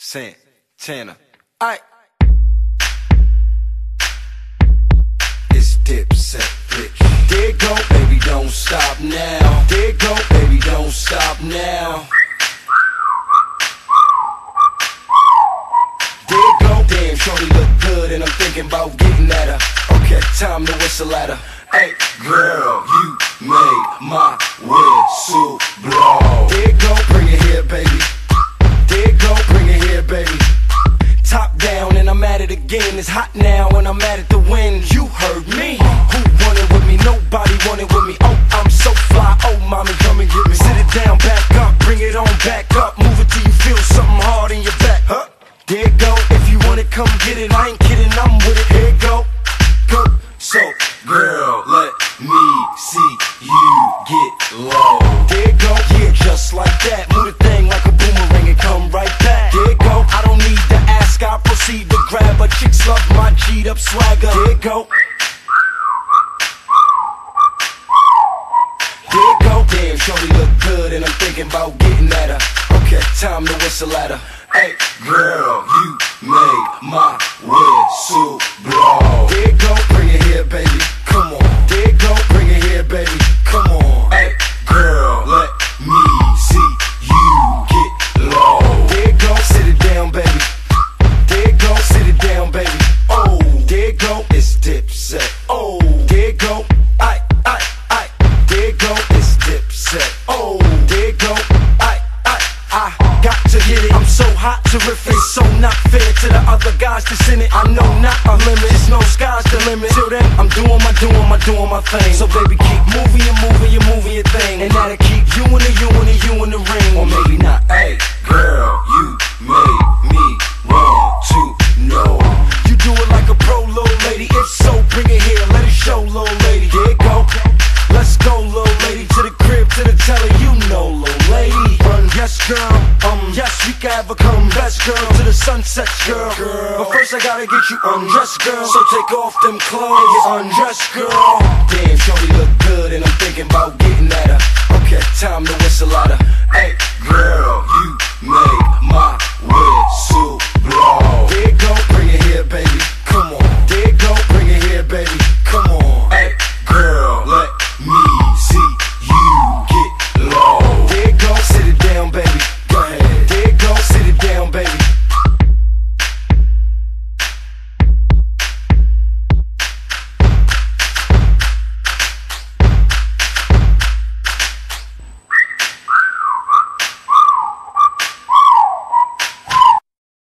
Santana. I. It's Dipset, bitch. There go, baby, don't stop now. There go, baby, don't stop now. There go, damn, shorty look good, and I'm thinking about getting at her. Okay, time to whistle at her. Hey, girl, you made my whistle blow. Now, and I'm mad at it to win. You heard me. Who wanted with me? Nobody wanted with me. Oh, I'm so fly. Oh, mommy, come and get me. Sit it down, back up, bring it on back up. Move it till you feel something hard in your back. Huh? There it go. If you want it, come get it. I ain't kidding, I'm with it. Go. There it go. Damn, shorty look good, and I'm thinking about getting at her. Okay, time to whistle at her. Hey, girl, you made my whistle blow. Hot, terrific, so not fair to the other guys that's in it. I know not a limit, it's no sky's the limit. Till then, I'm doing my, doing my, doing my thing. So baby, keep moving, a come, best girl, to the sunset, girl. But first, I gotta get you undressed, girl. So take off them clothes, get undressed, girl. Damn, shorty look good, and I'm thinking about getting at her. Okay, time to whistle at her. Hey, girl,